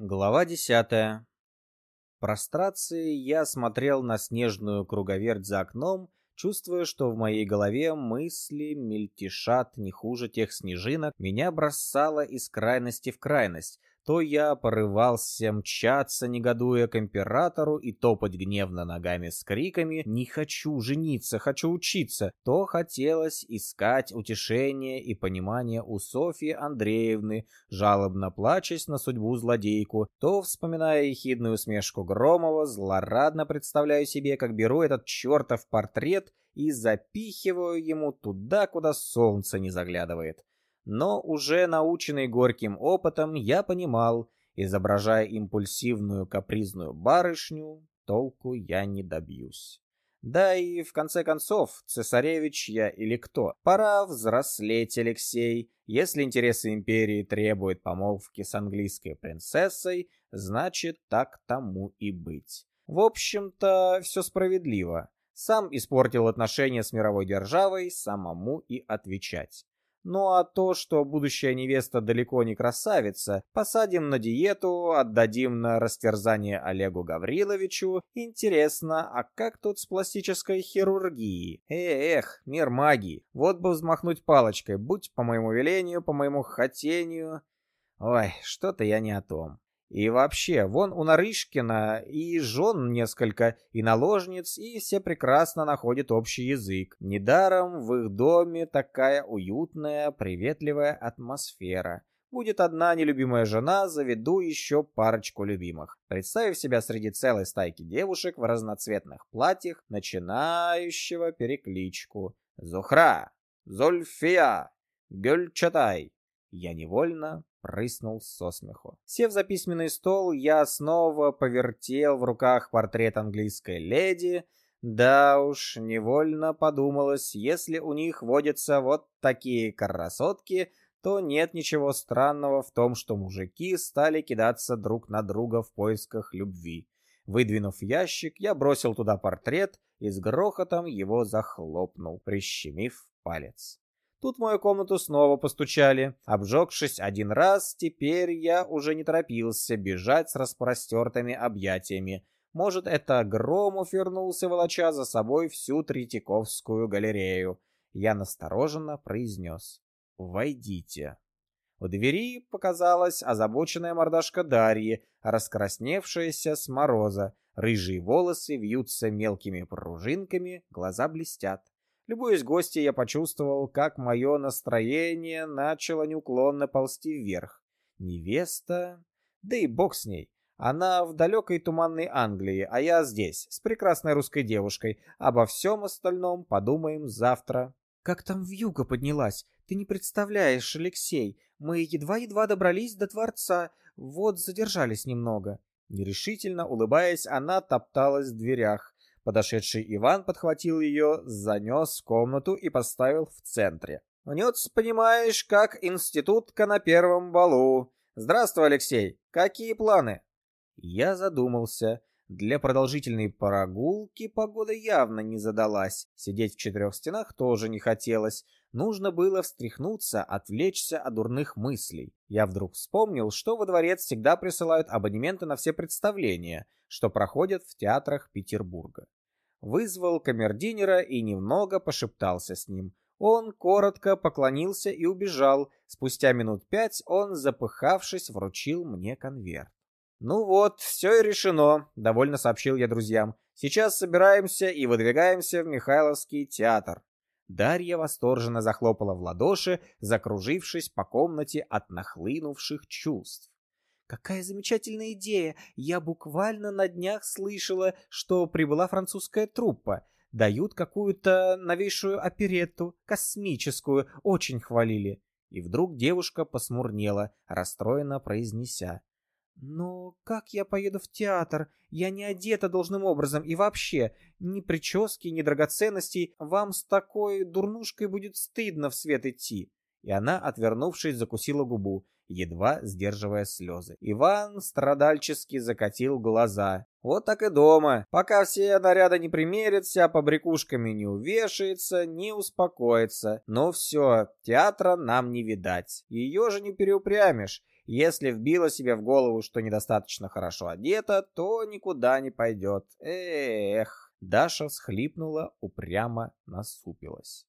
Глава десятая. Прострации я смотрел на снежную круговерть за окном, чувствуя, что в моей голове мысли мельтешат не хуже тех снежинок, меня бросало из крайности в крайность, то я порывался мчаться, негодуя к императору и топать гневно ногами с криками «Не хочу жениться, хочу учиться!», то хотелось искать утешение и понимание у Софьи Андреевны, жалобно плачась на судьбу злодейку, то, вспоминая ехидную смешку Громова, злорадно представляю себе, как беру этот чертов портрет и запихиваю ему туда, куда солнце не заглядывает но уже наученный горьким опытом я понимал, изображая импульсивную капризную барышню, толку я не добьюсь. Да и в конце концов, цесаревич я или кто? Пора взрослеть, Алексей. Если интересы империи требуют помолвки с английской принцессой, значит так тому и быть. В общем-то, все справедливо. Сам испортил отношения с мировой державой, самому и отвечать. Ну а то, что будущая невеста далеко не красавица, посадим на диету, отдадим на растерзание Олегу Гавриловичу. Интересно, а как тут с пластической хирургией? Эх, мир магии. Вот бы взмахнуть палочкой, будь по моему велению, по моему хотению. Ой, что-то я не о том. И вообще, вон у Нарышкина и жен несколько, и наложниц, и все прекрасно находят общий язык. Недаром в их доме такая уютная, приветливая атмосфера. Будет одна нелюбимая жена, заведу еще парочку любимых. Представив себя среди целой стайки девушек в разноцветных платьях, начинающего перекличку. «Зухра! Зольфия! Гюльчатай!» Я невольно прыснул со смеху. Сев за письменный стол, я снова повертел в руках портрет английской леди. Да уж, невольно подумалось, если у них водятся вот такие красотки, то нет ничего странного в том, что мужики стали кидаться друг на друга в поисках любви. Выдвинув ящик, я бросил туда портрет и с грохотом его захлопнул, прищемив палец. Тут в мою комнату снова постучали. Обжегшись один раз, теперь я уже не торопился бежать с распростертыми объятиями. Может, это Громов вернулся, волоча за собой всю Третьяковскую галерею. Я настороженно произнес «Войдите». У двери показалась озабоченная мордашка Дарьи, раскрасневшаяся с мороза. Рыжие волосы вьются мелкими пружинками, глаза блестят. Любуясь гостей, я почувствовал, как мое настроение начало неуклонно ползти вверх. Невеста? Да и бог с ней. Она в далекой туманной Англии, а я здесь, с прекрасной русской девушкой. Обо всем остальном подумаем завтра. Как там вьюга поднялась? Ты не представляешь, Алексей. Мы едва-едва добрались до дворца. Вот задержались немного. Нерешительно улыбаясь, она топталась в дверях. Подошедший Иван подхватил ее, занес в комнату и поставил в центре. «Мнется, понимаешь, как институтка на первом балу. Здравствуй, Алексей. Какие планы?» Я задумался. Для продолжительной прогулки погода явно не задалась. Сидеть в четырех стенах тоже не хотелось. Нужно было встряхнуться, отвлечься от дурных мыслей. Я вдруг вспомнил, что во дворец всегда присылают абонементы на все представления, что проходят в театрах Петербурга вызвал камердинера и немного пошептался с ним. Он коротко поклонился и убежал. Спустя минут пять он, запыхавшись, вручил мне конверт. «Ну вот, все и решено», — довольно сообщил я друзьям. «Сейчас собираемся и выдвигаемся в Михайловский театр». Дарья восторженно захлопала в ладоши, закружившись по комнате от нахлынувших чувств. Какая замечательная идея! Я буквально на днях слышала, что прибыла французская труппа. Дают какую-то новейшую оперетту, космическую, очень хвалили. И вдруг девушка посмурнела, расстроенно произнеся. «Но как я поеду в театр? Я не одета должным образом и вообще, ни прически, ни драгоценностей. Вам с такой дурнушкой будет стыдно в свет идти». И она, отвернувшись, закусила губу едва сдерживая слезы. Иван страдальчески закатил глаза. Вот так и дома. Пока все наряды не примерят, вся побрякушками не увешается, не успокоится. Но все, театра нам не видать. Ее же не переупрямишь. Если вбила себе в голову, что недостаточно хорошо одета, то никуда не пойдет. Эх. Даша всхлипнула, упрямо насупилась.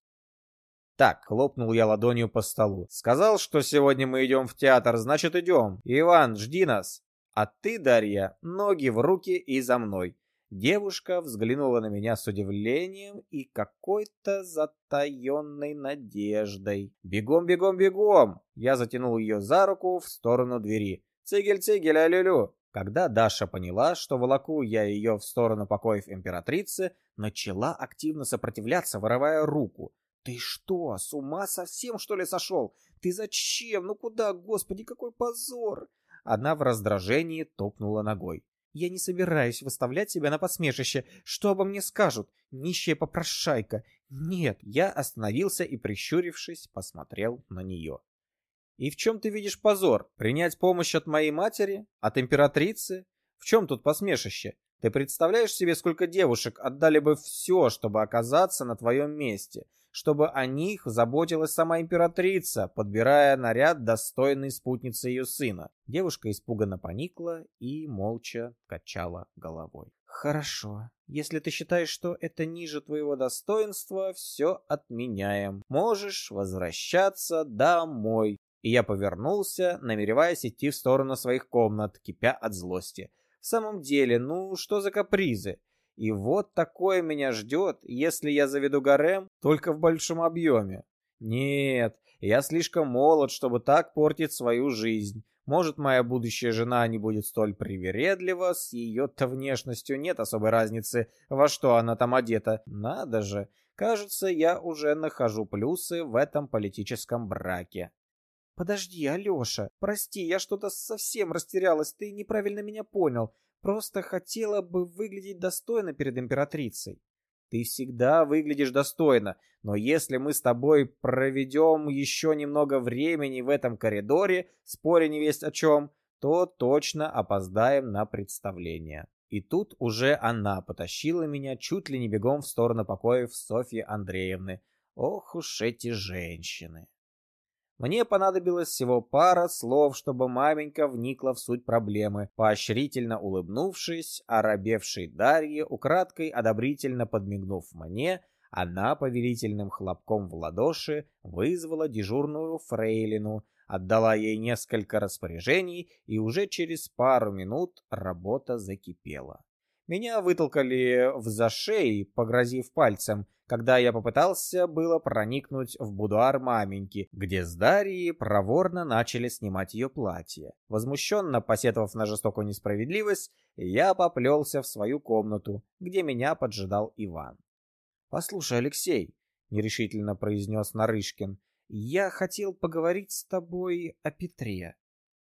Так, хлопнул я ладонью по столу. Сказал, что сегодня мы идем в театр, значит идем. Иван, жди нас. А ты, Дарья, ноги в руки и за мной. Девушка взглянула на меня с удивлением и какой-то затаенной надеждой. «Бегом, бегом, бегом!» Я затянул ее за руку в сторону двери. «Цигель, цигель, алюлю!» Когда Даша поняла, что волоку я ее в сторону покоев императрицы, начала активно сопротивляться, вырывая руку. «Ты что, с ума совсем, что ли, сошел? Ты зачем? Ну куда, господи, какой позор!» Она в раздражении топнула ногой. Я не собираюсь выставлять себя на посмешище. Что обо мне скажут? Нищая попрошайка. Нет, я остановился и, прищурившись, посмотрел на нее. И в чем ты видишь позор? Принять помощь от моей матери? От императрицы? В чем тут посмешище? Ты представляешь себе, сколько девушек отдали бы все, чтобы оказаться на твоем месте? Чтобы о них заботилась сама императрица, подбирая наряд достойной спутницы ее сына. Девушка испуганно поникла и молча качала головой. «Хорошо. Если ты считаешь, что это ниже твоего достоинства, все отменяем. Можешь возвращаться домой». И я повернулся, намереваясь идти в сторону своих комнат, кипя от злости. В самом деле, ну что за капризы? И вот такое меня ждет, если я заведу гарем только в большом объеме. Нет, я слишком молод, чтобы так портить свою жизнь. Может, моя будущая жена не будет столь привередлива, с ее-то внешностью нет особой разницы, во что она там одета. Надо же, кажется, я уже нахожу плюсы в этом политическом браке. Подожди, Алёша, прости, я что-то совсем растерялась, ты неправильно меня понял. Просто хотела бы выглядеть достойно перед императрицей. Ты всегда выглядишь достойно, но если мы с тобой проведем еще немного времени в этом коридоре, споря не весть о чем, то точно опоздаем на представление. И тут уже она потащила меня чуть ли не бегом в сторону покоев Софьи Андреевны. Ох уж эти женщины. Мне понадобилось всего пара слов, чтобы маменька вникла в суть проблемы. Поощрительно улыбнувшись, оробевшей Дарье, украдкой одобрительно подмигнув мне, она повелительным хлопком в ладоши вызвала дежурную фрейлину, отдала ей несколько распоряжений, и уже через пару минут работа закипела. Меня вытолкали в зашей, погрозив пальцем, когда я попытался было проникнуть в будуар маменьки, где с Дарьей проворно начали снимать ее платье. Возмущенно посетовав на жестокую несправедливость, я поплелся в свою комнату, где меня поджидал Иван. «Послушай, Алексей», — нерешительно произнес Нарышкин, — «я хотел поговорить с тобой о Петре».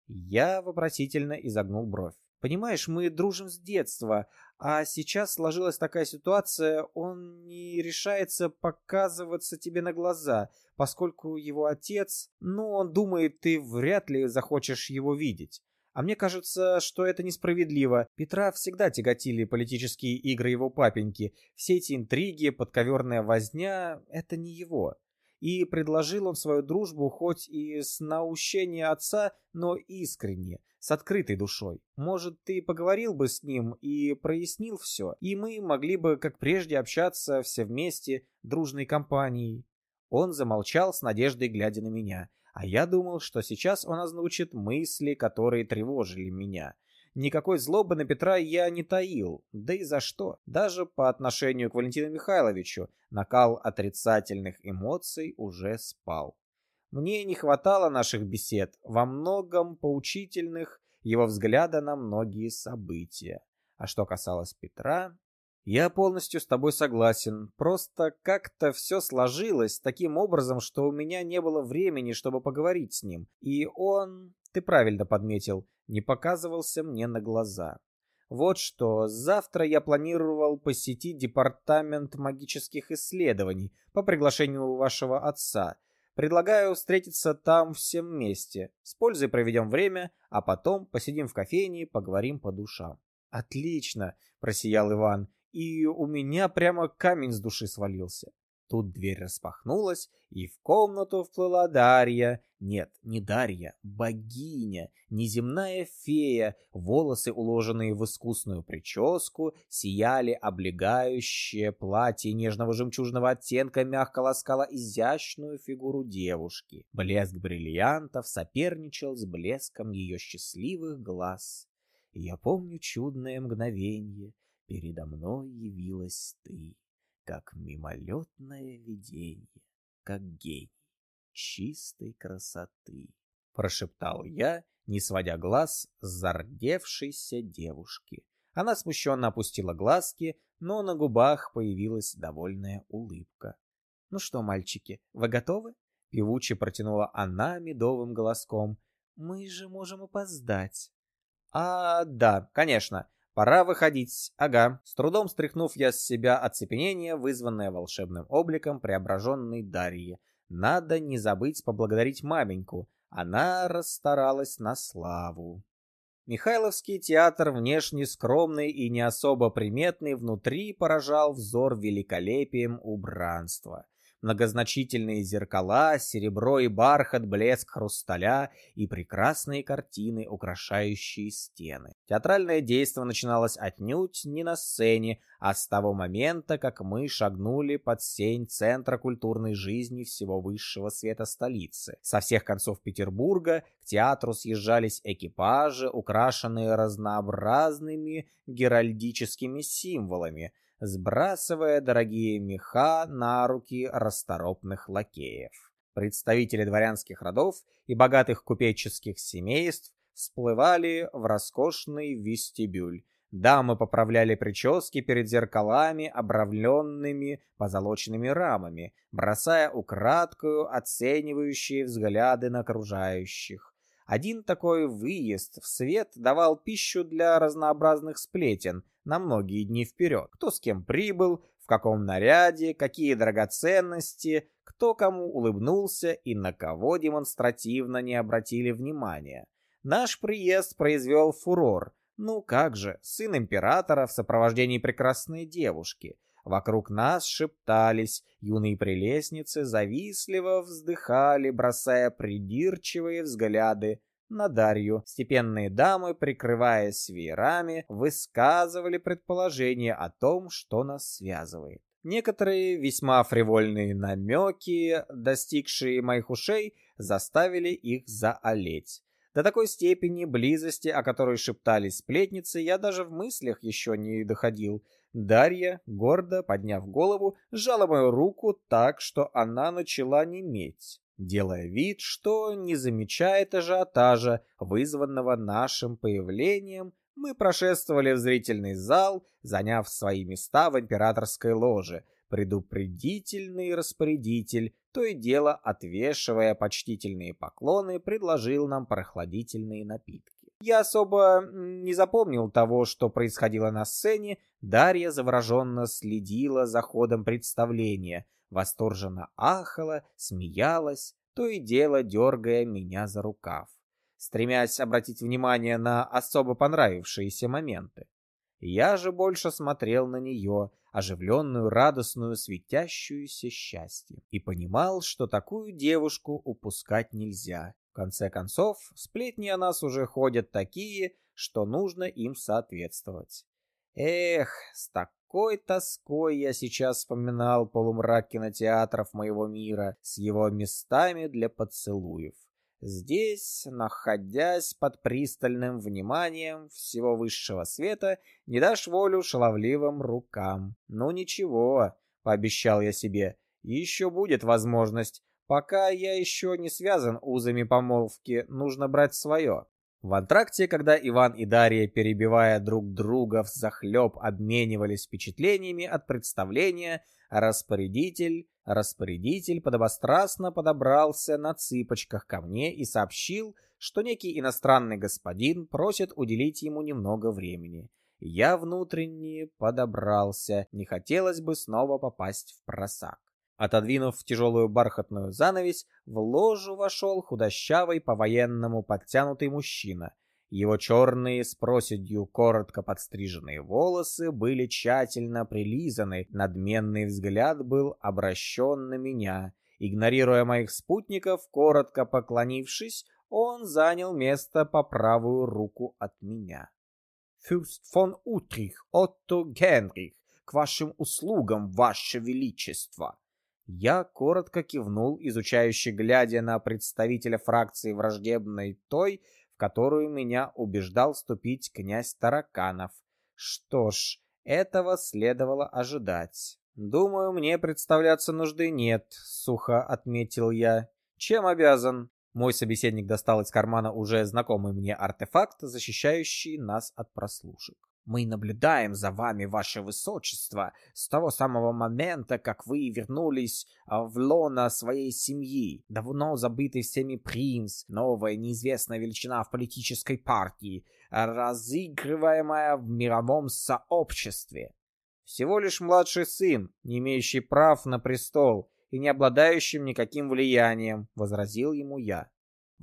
Я вопросительно изогнул бровь. Понимаешь, мы дружим с детства, а сейчас сложилась такая ситуация, он не решается показываться тебе на глаза, поскольку его отец, ну, он думает, ты вряд ли захочешь его видеть. А мне кажется, что это несправедливо. Петра всегда тяготили политические игры его папеньки. Все эти интриги, подковерная возня — это не его. И предложил он свою дружбу хоть и с наущения отца, но искренне — с открытой душой. Может, ты поговорил бы с ним и прояснил все, и мы могли бы, как прежде, общаться все вместе, дружной компанией. Он замолчал с надеждой, глядя на меня, а я думал, что сейчас он озвучит мысли, которые тревожили меня. Никакой злобы на Петра я не таил, да и за что. Даже по отношению к Валентину Михайловичу накал отрицательных эмоций уже спал. Мне не хватало наших бесед, во многом поучительных, его взгляда на многие события. А что касалось Петра, я полностью с тобой согласен. Просто как-то все сложилось таким образом, что у меня не было времени, чтобы поговорить с ним. И он, ты правильно подметил, не показывался мне на глаза. Вот что, завтра я планировал посетить департамент магических исследований по приглашению вашего отца – Предлагаю встретиться там всем вместе. С пользой проведем время, а потом посидим в кофейне, поговорим по душам. Отлично, просиял Иван, и у меня прямо камень с души свалился. Тут дверь распахнулась, и в комнату вплыла Дарья. Нет, не Дарья, богиня, неземная фея. Волосы, уложенные в искусную прическу, сияли облегающее платье нежного жемчужного оттенка мягко ласкало изящную фигуру девушки. Блеск бриллиантов соперничал с блеском ее счастливых глаз. я помню чудное мгновенье, передо мной явилась ты как мимолетное видение, как гений чистой красоты, прошептал я, не сводя глаз с зардевшейся девушки. Она смущенно опустила глазки, но на губах появилась довольная улыбка. «Ну что, мальчики, вы готовы?» Певуче протянула она медовым голоском. «Мы же можем опоздать». «А, да, конечно. Пора выходить. Ага. С трудом стряхнув я с себя оцепенение, вызванное волшебным обликом преображенной Дарьи. Надо не забыть поблагодарить маменьку. Она расстаралась на славу. Михайловский театр, внешне скромный и не особо приметный, внутри поражал взор великолепием убранства многозначительные зеркала, серебро и бархат, блеск хрусталя и прекрасные картины, украшающие стены. Театральное действо начиналось отнюдь не на сцене, а с того момента, как мы шагнули под сень центра культурной жизни всего высшего света столицы. Со всех концов Петербурга к театру съезжались экипажи, украшенные разнообразными геральдическими символами, сбрасывая дорогие меха на руки расторопных лакеев. Представители дворянских родов и богатых купеческих семейств всплывали в роскошный вестибюль. Дамы поправляли прически перед зеркалами, обравленными позолоченными рамами, бросая украдкую оценивающие взгляды на окружающих. Один такой выезд в свет давал пищу для разнообразных сплетен на многие дни вперед. Кто с кем прибыл, в каком наряде, какие драгоценности, кто кому улыбнулся и на кого демонстративно не обратили внимания. Наш приезд произвел фурор. Ну как же, сын императора в сопровождении прекрасной девушки. Вокруг нас шептались, юные прелестницы завистливо вздыхали, бросая придирчивые взгляды на Дарью. Степенные дамы, прикрываясь веерами, высказывали предположения о том, что нас связывает. Некоторые весьма фривольные намеки, достигшие моих ушей, заставили их заолеть. До такой степени близости, о которой шептались сплетницы, я даже в мыслях еще не доходил. Дарья, гордо подняв голову, сжала мою руку так, что она начала неметь, делая вид, что не замечает ажиотажа, вызванного нашим появлением, мы прошествовали в зрительный зал, заняв свои места в императорской ложе. Предупредительный распорядитель, то и дело отвешивая почтительные поклоны, предложил нам прохладительные напитки. Я особо не запомнил того, что происходило на сцене. Дарья завороженно следила за ходом представления, восторженно ахала, смеялась, то и дело дергая меня за рукав, стремясь обратить внимание на особо понравившиеся моменты. Я же больше смотрел на нее, оживленную, радостную, светящуюся счастьем, и понимал, что такую девушку упускать нельзя. В конце концов, сплетни о нас уже ходят такие, что нужно им соответствовать. Эх, с такой тоской я сейчас вспоминал полумрак кинотеатров моего мира с его местами для поцелуев. Здесь, находясь под пристальным вниманием всего высшего света, не дашь волю шаловливым рукам. Ну ничего, пообещал я себе, еще будет возможность. Пока я еще не связан узами помолвки, нужно брать свое. В антракте, когда Иван и Дарья, перебивая друг друга взахлеб, обменивались впечатлениями от представления, распорядитель Распорядитель подобострастно подобрался на цыпочках ко мне и сообщил, что некий иностранный господин просит уделить ему немного времени. Я внутренне подобрался, не хотелось бы снова попасть в просак. Отодвинув тяжелую бархатную занавесь, в ложу вошел худощавый по-военному подтянутый мужчина. Его черные с проседью коротко подстриженные волосы были тщательно прилизаны, надменный взгляд был обращен на меня. Игнорируя моих спутников, коротко поклонившись, он занял место по правую руку от меня. «Фюрст фон Утрих, Отто Генрих, к вашим услугам, ваше величество!» Я коротко кивнул, изучающе глядя на представителя фракции враждебной той, в которую меня убеждал вступить князь Тараканов. Что ж, этого следовало ожидать. «Думаю, мне представляться нужды нет», — сухо отметил я. «Чем обязан?» Мой собеседник достал из кармана уже знакомый мне артефакт, защищающий нас от прослушек. Мы наблюдаем за вами, ваше высочество, с того самого момента, как вы вернулись а, в лоно своей семьи. Давно забытый всеми принц, новая неизвестная величина в политической партии, разыгрываемая в мировом сообществе. Всего лишь младший сын, не имеющий прав на престол и не обладающим никаким влиянием, возразил ему я.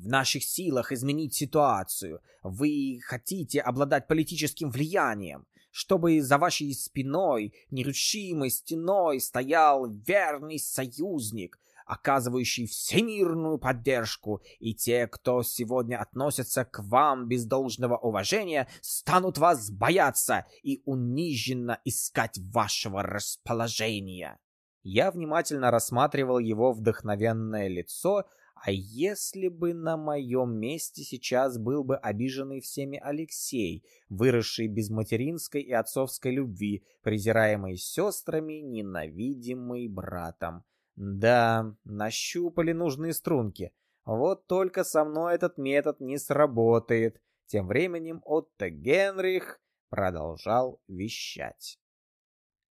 В наших силах изменить ситуацию. Вы хотите обладать политическим влиянием, чтобы за вашей спиной нерушимой стеной стоял верный союзник, оказывающий всемирную поддержку, и те, кто сегодня относятся к вам без должного уважения, станут вас бояться и униженно искать вашего расположения. Я внимательно рассматривал его вдохновенное лицо, а если бы на моем месте сейчас был бы обиженный всеми Алексей, выросший без материнской и отцовской любви, презираемый сестрами, ненавидимый братом? Да, нащупали нужные струнки. Вот только со мной этот метод не сработает. Тем временем Отто Генрих продолжал вещать.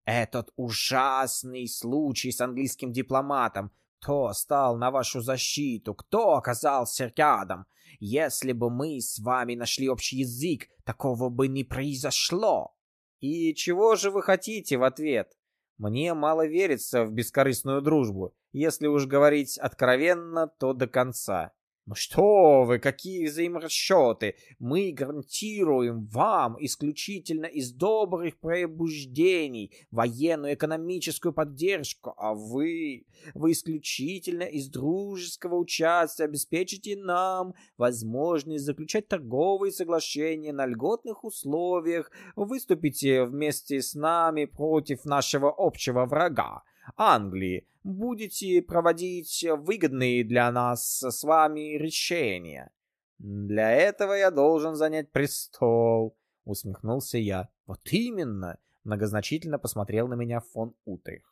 Этот ужасный случай с английским дипломатом, кто стал на вашу защиту? Кто оказался рядом? Если бы мы с вами нашли общий язык, такого бы не произошло. И чего же вы хотите в ответ? Мне мало верится в бескорыстную дружбу. Если уж говорить откровенно, то до конца. Ну что вы, какие взаиморасчеты? Мы гарантируем вам исключительно из добрых пробуждений военную экономическую поддержку, а вы, вы исключительно из дружеского участия обеспечите нам возможность заключать торговые соглашения на льготных условиях, выступите вместе с нами против нашего общего врага. Англии, будете проводить выгодные для нас с вами решения. Для этого я должен занять престол, усмехнулся я. Вот именно, многозначительно посмотрел на меня фон Утрих.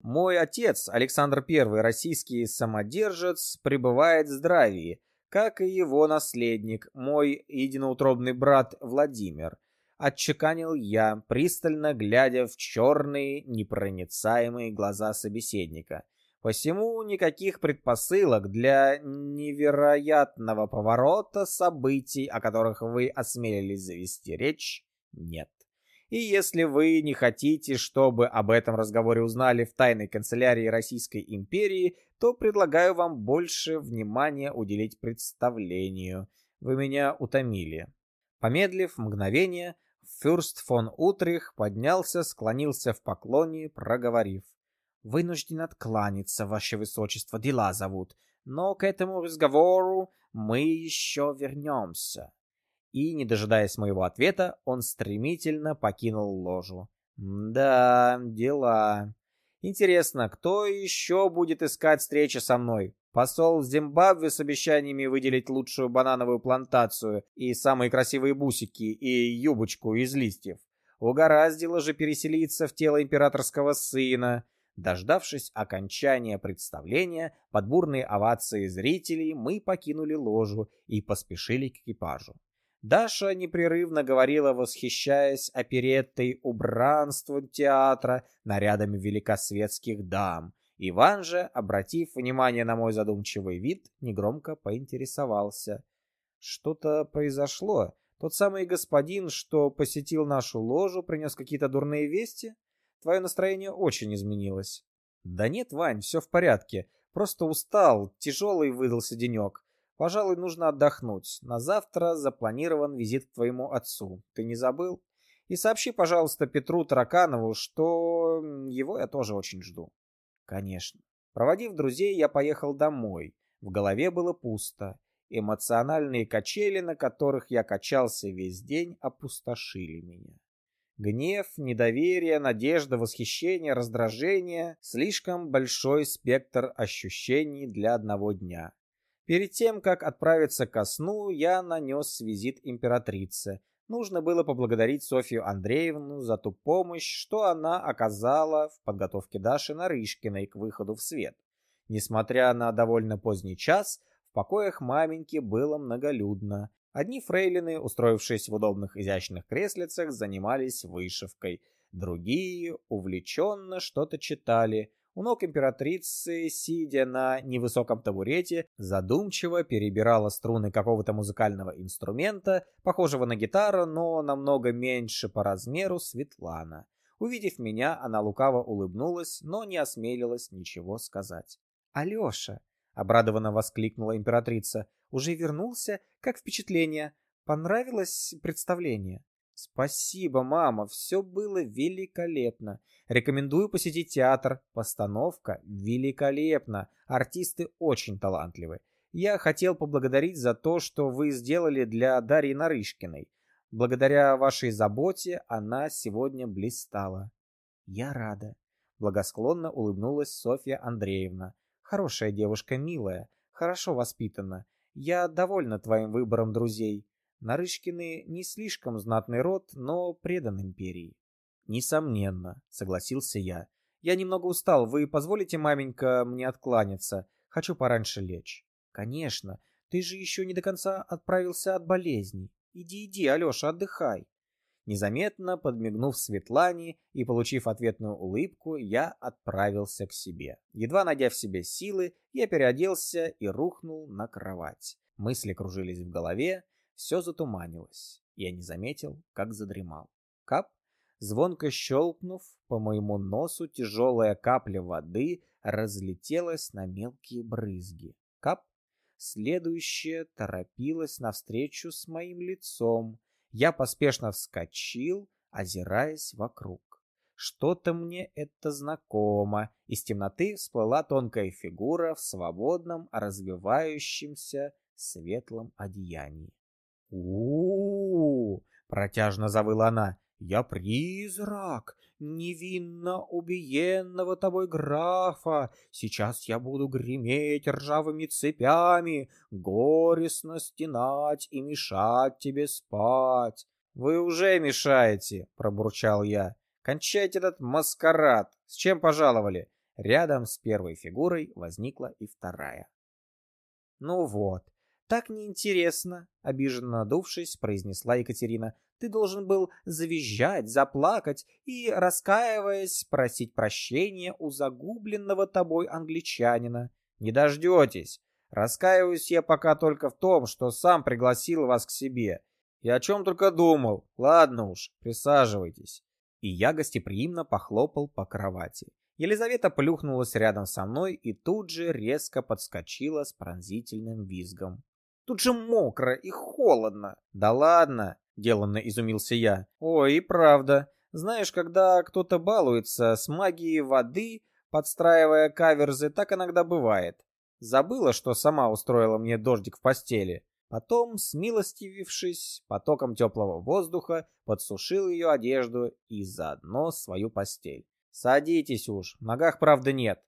Мой отец, Александр I, российский самодержец, пребывает в здравии, как и его наследник, мой единоутробный брат Владимир отчеканил я, пристально глядя в черные, непроницаемые глаза собеседника. Посему никаких предпосылок для невероятного поворота событий, о которых вы осмелились завести речь, нет. И если вы не хотите, чтобы об этом разговоре узнали в тайной канцелярии Российской империи, то предлагаю вам больше внимания уделить представлению. Вы меня утомили. Помедлив мгновение, Фюрст фон Утрих поднялся, склонился в поклоне, проговорив. «Вынужден откланяться, ваше высочество, дела зовут, но к этому разговору мы еще вернемся». И, не дожидаясь моего ответа, он стремительно покинул ложу. «Да, дела. Интересно, кто еще будет искать встречи со мной? Посол Зимбабве с обещаниями выделить лучшую банановую плантацию и самые красивые бусики и юбочку из листьев. Угораздило же переселиться в тело императорского сына. Дождавшись окончания представления, под бурные овации зрителей, мы покинули ложу и поспешили к экипажу. Даша непрерывно говорила, восхищаясь опереттой убранством театра, нарядами великосветских дам, Иван же, обратив внимание на мой задумчивый вид, негромко поинтересовался. Что-то произошло. Тот самый господин, что посетил нашу ложу, принес какие-то дурные вести? Твое настроение очень изменилось. Да нет, Вань, все в порядке. Просто устал, тяжелый выдался денек. Пожалуй, нужно отдохнуть. На завтра запланирован визит к твоему отцу. Ты не забыл? И сообщи, пожалуйста, Петру Тараканову, что его я тоже очень жду. Конечно. Проводив друзей, я поехал домой. В голове было пусто. Эмоциональные качели, на которых я качался весь день, опустошили меня. Гнев, недоверие, надежда, восхищение, раздражение — слишком большой спектр ощущений для одного дня. Перед тем, как отправиться ко сну, я нанес визит императрице. Нужно было поблагодарить Софью Андреевну за ту помощь, что она оказала в подготовке Даши Нарышкиной к выходу в свет. Несмотря на довольно поздний час, в покоях маменьки было многолюдно. Одни фрейлины, устроившись в удобных изящных креслицах, занимались вышивкой, другие увлеченно что-то читали, у ног императрицы, сидя на невысоком табурете, задумчиво перебирала струны какого-то музыкального инструмента, похожего на гитару, но намного меньше по размеру Светлана. Увидев меня, она лукаво улыбнулась, но не осмелилась ничего сказать. «Алеша!» — обрадованно воскликнула императрица. «Уже вернулся? Как впечатление? Понравилось представление?» Спасибо, мама, все было великолепно. Рекомендую посетить театр. Постановка великолепна. Артисты очень талантливы. Я хотел поблагодарить за то, что вы сделали для Дарьи Нарышкиной. Благодаря вашей заботе она сегодня блистала. Я рада. Благосклонно улыбнулась Софья Андреевна. Хорошая девушка, милая, хорошо воспитана. Я довольна твоим выбором друзей. Нарышкины не слишком знатный род, но предан империи. Несомненно, согласился я. Я немного устал, вы позволите, маменька, мне откланяться? Хочу пораньше лечь. Конечно, ты же еще не до конца отправился от болезней. Иди, иди, Алеша, отдыхай. Незаметно подмигнув Светлане и получив ответную улыбку, я отправился к себе. Едва найдя в себе силы, я переоделся и рухнул на кровать. Мысли кружились в голове, все затуманилось. Я не заметил, как задремал. Кап, звонко щелкнув, по моему носу тяжелая капля воды разлетелась на мелкие брызги. Кап, следующая торопилась навстречу с моим лицом. Я поспешно вскочил, озираясь вокруг. Что-то мне это знакомо. Из темноты всплыла тонкая фигура в свободном, развивающемся светлом одеянии у, протяжно завыла она. «Я призрак, невинно убиенного тобой графа. Сейчас я буду греметь ржавыми цепями, горестно стенать и мешать тебе спать». «Вы уже мешаете», — пробурчал я. «Кончайте этот маскарад. С чем пожаловали?» Рядом с первой фигурой возникла и вторая. «Ну вот, так неинтересно, обиженно надувшись, произнесла Екатерина. Ты должен был завизжать, заплакать и, раскаиваясь, просить прощения у загубленного тобой англичанина. Не дождетесь. Раскаиваюсь я пока только в том, что сам пригласил вас к себе. И о чем только думал. Ладно уж, присаживайтесь. И я гостеприимно похлопал по кровати. Елизавета плюхнулась рядом со мной и тут же резко подскочила с пронзительным визгом. Тут же мокро и холодно. Да ладно, деланно изумился я. Ой, и правда. Знаешь, когда кто-то балуется с магией воды, подстраивая каверзы, так иногда бывает. Забыла, что сама устроила мне дождик в постели. Потом, смилостивившись потоком теплого воздуха, подсушил ее одежду и заодно свою постель. Садитесь уж, в ногах правда нет.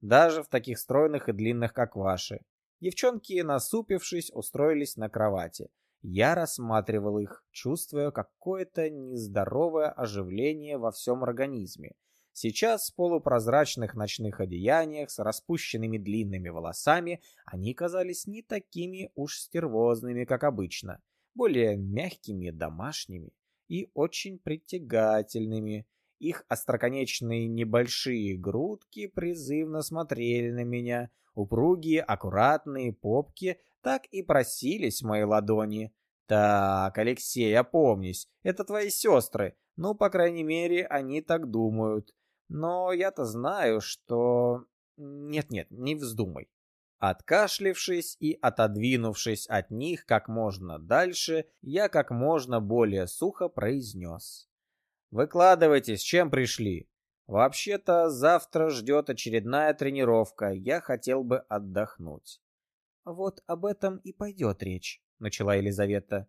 Даже в таких стройных и длинных, как ваши. Девчонки, насупившись, устроились на кровати. Я рассматривал их, чувствуя какое-то нездоровое оживление во всем организме. Сейчас в полупрозрачных ночных одеяниях с распущенными длинными волосами они казались не такими уж стервозными, как обычно, более мягкими, домашними и очень притягательными. Их остроконечные небольшие грудки призывно смотрели на меня — Упругие, аккуратные попки так и просились в мои ладони. Так, Алексей, опомнись, это твои сестры. Ну, по крайней мере, они так думают. Но я-то знаю, что... Нет-нет, не вздумай. Откашлившись и отодвинувшись от них как можно дальше, я как можно более сухо произнес. «Выкладывайте, с чем пришли?» «Вообще-то завтра ждет очередная тренировка, я хотел бы отдохнуть». «Вот об этом и пойдет речь», — начала Елизавета.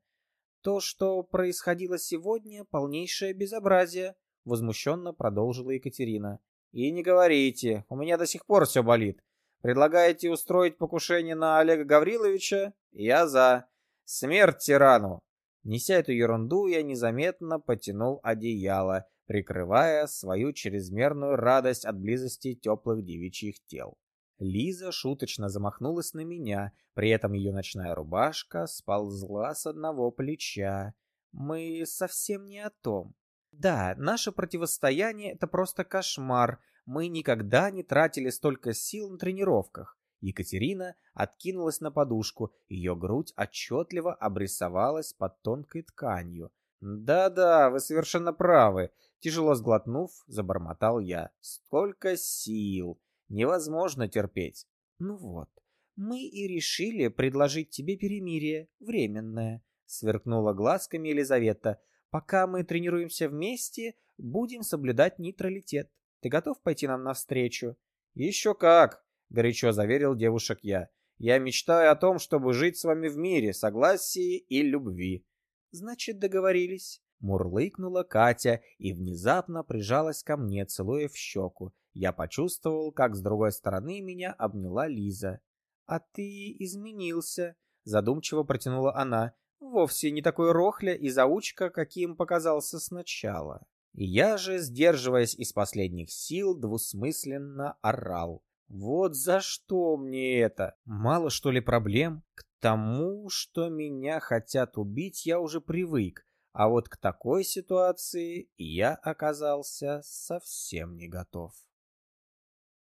«То, что происходило сегодня, полнейшее безобразие», — возмущенно продолжила Екатерина. «И не говорите, у меня до сих пор все болит. Предлагаете устроить покушение на Олега Гавриловича? Я за. Смерть тирану. Неся эту ерунду, я незаметно потянул одеяло, прикрывая свою чрезмерную радость от близости теплых девичьих тел. Лиза шуточно замахнулась на меня, при этом ее ночная рубашка сползла с одного плеча. Мы совсем не о том. Да, наше противостояние — это просто кошмар, мы никогда не тратили столько сил на тренировках. Екатерина откинулась на подушку, ее грудь отчетливо обрисовалась под тонкой тканью. «Да-да, вы совершенно правы», — тяжело сглотнув, забормотал я. «Сколько сил! Невозможно терпеть!» «Ну вот, мы и решили предложить тебе перемирие, временное», — сверкнула глазками Елизавета. «Пока мы тренируемся вместе, будем соблюдать нейтралитет. Ты готов пойти нам навстречу?» «Еще как!» — горячо заверил девушек я. «Я мечтаю о том, чтобы жить с вами в мире, согласии и любви». «Значит, договорились». Мурлыкнула Катя и внезапно прижалась ко мне, целуя в щеку. Я почувствовал, как с другой стороны меня обняла Лиза. «А ты изменился», — задумчиво протянула она. «Вовсе не такой рохля и заучка, каким показался сначала». Я же, сдерживаясь из последних сил, двусмысленно орал. Вот за что мне это? Мало что ли проблем? К тому, что меня хотят убить, я уже привык. А вот к такой ситуации я оказался совсем не готов.